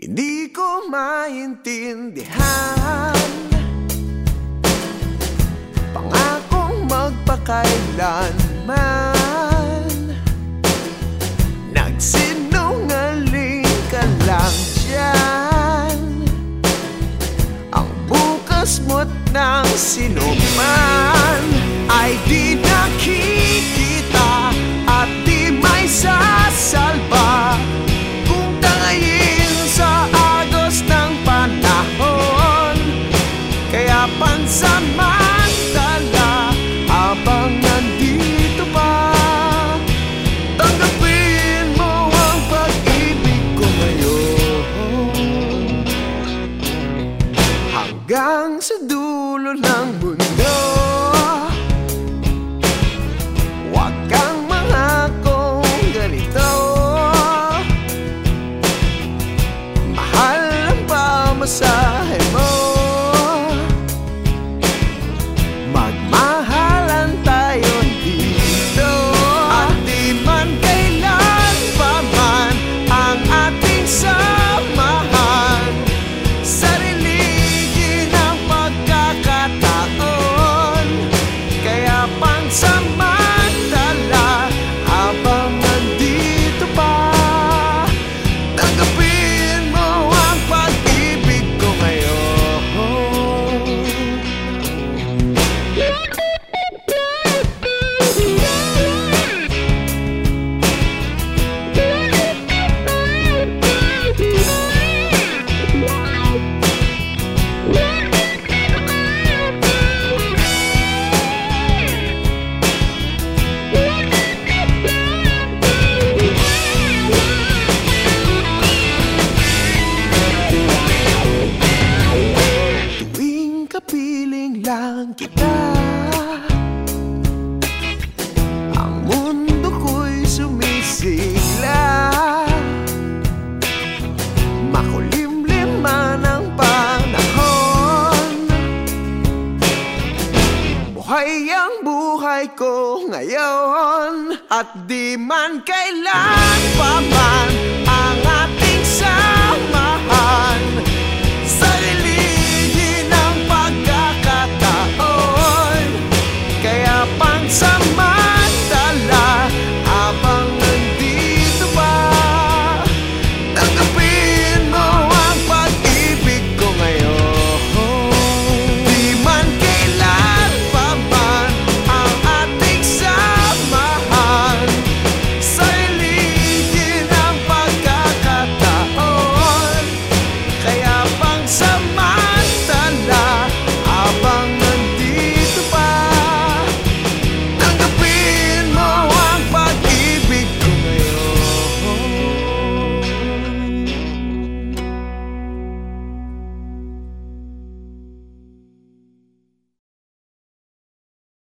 Hindi ko maintindihan. Pangakong magpakailanman. Nagsinungaling ka lang dyan. Ang bukas mo't ng sinuman Ay di nakikita sa dulo ng some kita. Ang mundo ko'y sumisigla Makulimlim man ang panahon. Buhay ang buhay ko ngayon. At di man kailan pa man